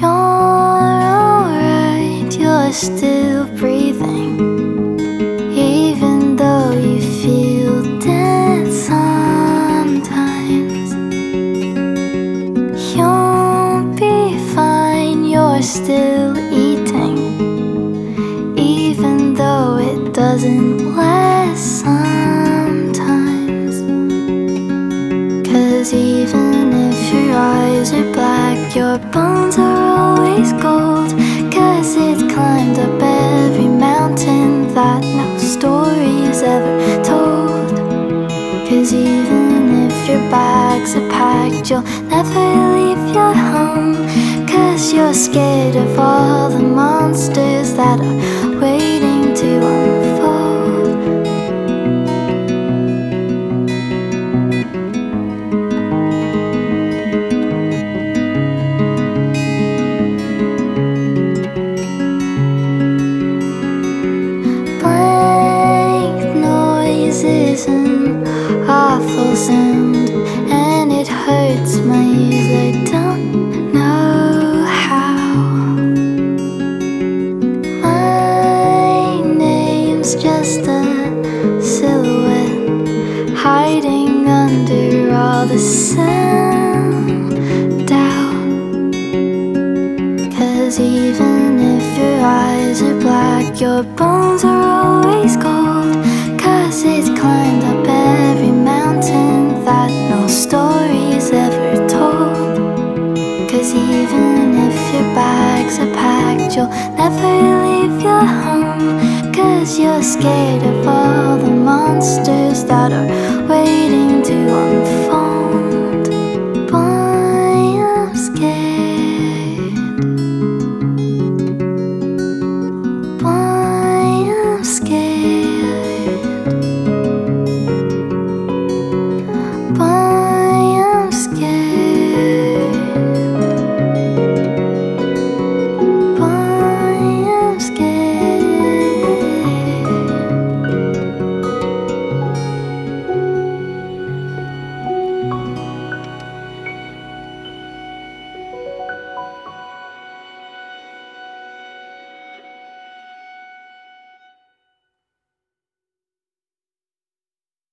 You're alright, you're still breathing. Even though you feel dead sometimes. You'll be fine, you're still eating. Even though it doesn't last sometimes. Cause even if your eyes are black, your bones are always gold. Cause it's climbed up every mountain that no story's ever told. Cause even if your bags are packed, you'll never leave your home. Cause you're scared of all the monsters that are is an awful sound, and it hurts my ears. I don't know how. My name's just a silhouette hiding under all the sound doubt. Cause even if your eyes are black, your bones are always. Cause it's Cause even if your bags are packed, you'll never leave your home. Cause you're scared of all the monsters that are.